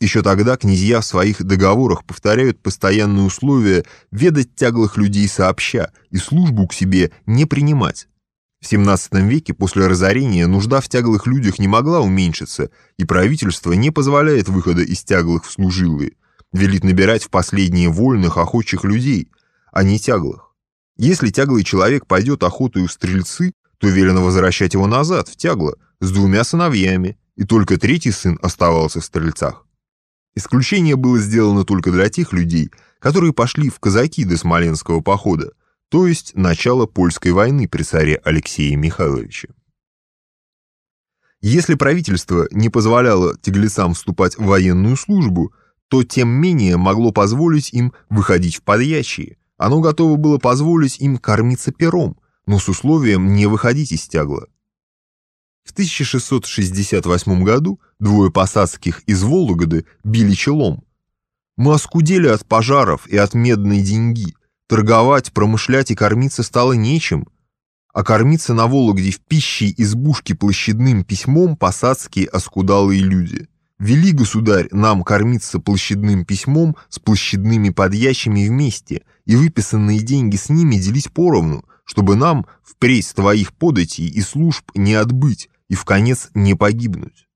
Еще тогда князья в своих договорах повторяют постоянные условия ведать тяглых людей сообща и службу к себе не принимать. В XVII веке после разорения нужда в тяглых людях не могла уменьшиться, и правительство не позволяет выхода из тяглых в служилые, велит набирать в последние вольных, охотчих людей, а не тяглых. Если тяглый человек пойдет охотою в стрельцы, то велено возвращать его назад, в тягло, с двумя сыновьями, и только третий сын оставался в стрельцах. Исключение было сделано только для тех людей, которые пошли в казаки до Смоленского похода, то есть начало польской войны при царе Алексее Михайловиче. Если правительство не позволяло тяглецам вступать в военную службу, то тем менее могло позволить им выходить в подьячие. Оно готово было позволить им кормиться пером, но с условием не выходить из тягла. В 1668 году двое посадских из Вологды били челом. Мы оскудели от пожаров и от медной деньги, Торговать, промышлять и кормиться стало нечем. А кормиться на Вологде в пище избушки площадным письмом посадские оскудалые люди. Вели, государь, нам кормиться площадным письмом с площадными подьячими вместе и выписанные деньги с ними делить поровну, чтобы нам впредь твоих податей и служб не отбыть и в конец не погибнуть.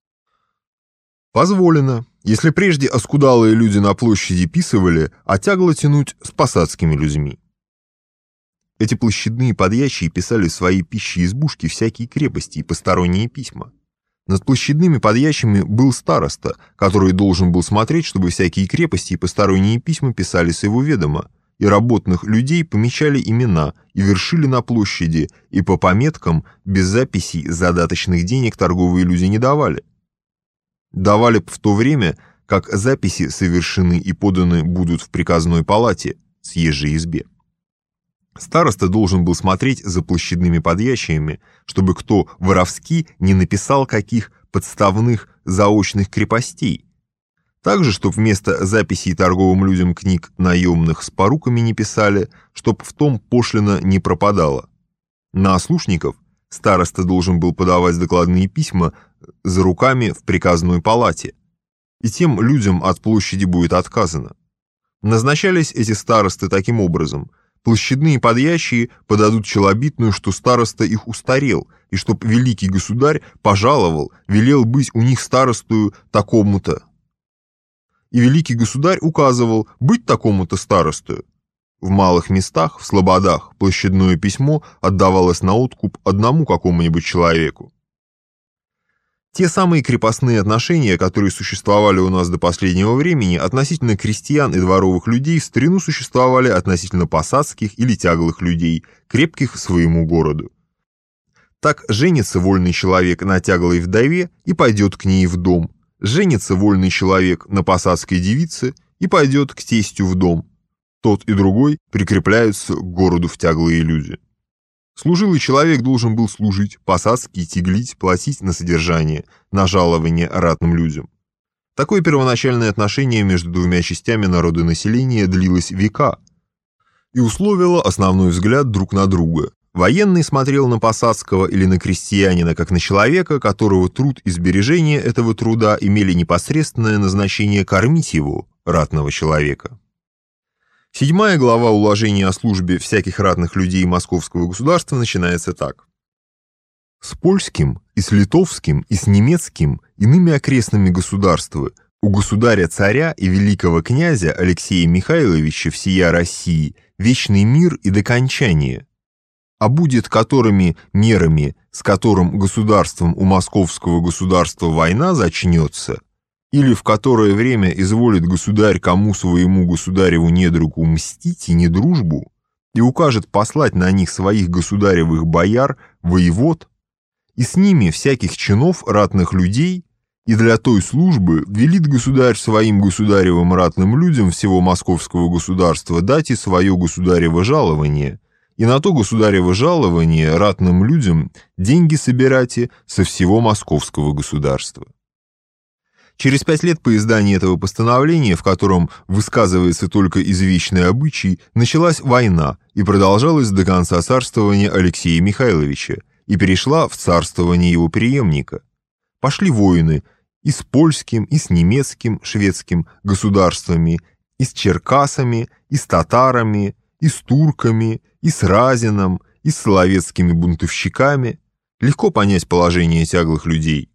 Позволено, если прежде оскудалые люди на площади писывали, а тягло тянуть с посадскими людьми. Эти площадные подьячие писали в своей пищи избушки всякие крепости и посторонние письма. Над площадными подьячими был староста, который должен был смотреть, чтобы всякие крепости и посторонние письма писали с его ведома, и работных людей помечали имена и вершили на площади, и по пометкам без записей задаточных денег торговые люди не давали давали в то время, как записи совершены и поданы будут в приказной палате, съезжей избе. Староста должен был смотреть за площадными подьячиями, чтобы кто воровски не написал каких подставных заочных крепостей. Также, чтобы вместо записей торговым людям книг наемных с поруками не писали, чтоб в том пошлина не пропадала. На ослушников староста должен был подавать докладные письма за руками в приказной палате, и тем людям от площади будет отказано. Назначались эти старосты таким образом. Площадные подьячие подадут челобитную, что староста их устарел, и чтоб великий государь пожаловал, велел быть у них старостую такому-то. И великий государь указывал быть такому-то старостою. В малых местах, в слободах, площадное письмо отдавалось на откуп одному какому-нибудь человеку. Те самые крепостные отношения, которые существовали у нас до последнего времени, относительно крестьян и дворовых людей в старину существовали относительно посадских или тяглых людей, крепких своему городу. Так женится вольный человек на тяглой вдове и пойдет к ней в дом. Женится вольный человек на посадской девице и пойдет к тестю в дом. Тот и другой прикрепляются к городу в тяглые люди. Служилый человек должен был служить, посадски, тяглить, платить на содержание, на жалование ратным людям. Такое первоначальное отношение между двумя частями народа населения длилось века и условило основной взгляд друг на друга. Военный смотрел на посадского или на крестьянина как на человека, которого труд и сбережение этого труда имели непосредственное назначение кормить его, ратного человека. Седьмая глава уложения о службе всяких ратных людей московского государства начинается так. С польским, и с литовским, и с немецким, иными окрестными государствами у государя-царя и великого князя Алексея Михайловича всея России вечный мир и докончание, а будет которыми мерами, с которым государством у московского государства война зачнется – или в которое время изволит государь кому своему государеву недругу мстить и недружбу, и укажет послать на них своих государевых бояр, воевод, и с ними всяких чинов ратных людей, и для той службы велит государь своим государевым ратным людям всего московского государства дать и свое государево жалование, и на то государево жалование ратным людям деньги собирайте со всего московского государства. Через пять лет по издании этого постановления, в котором высказывается только извечный обычай, началась война и продолжалась до конца царствования Алексея Михайловича и перешла в царствование его преемника. Пошли воины, и с польским, и с немецким, шведским государствами, и с черкасами, и с татарами, и с турками, и с Разином, и с соловецкими бунтовщиками. Легко понять положение тяглых людей.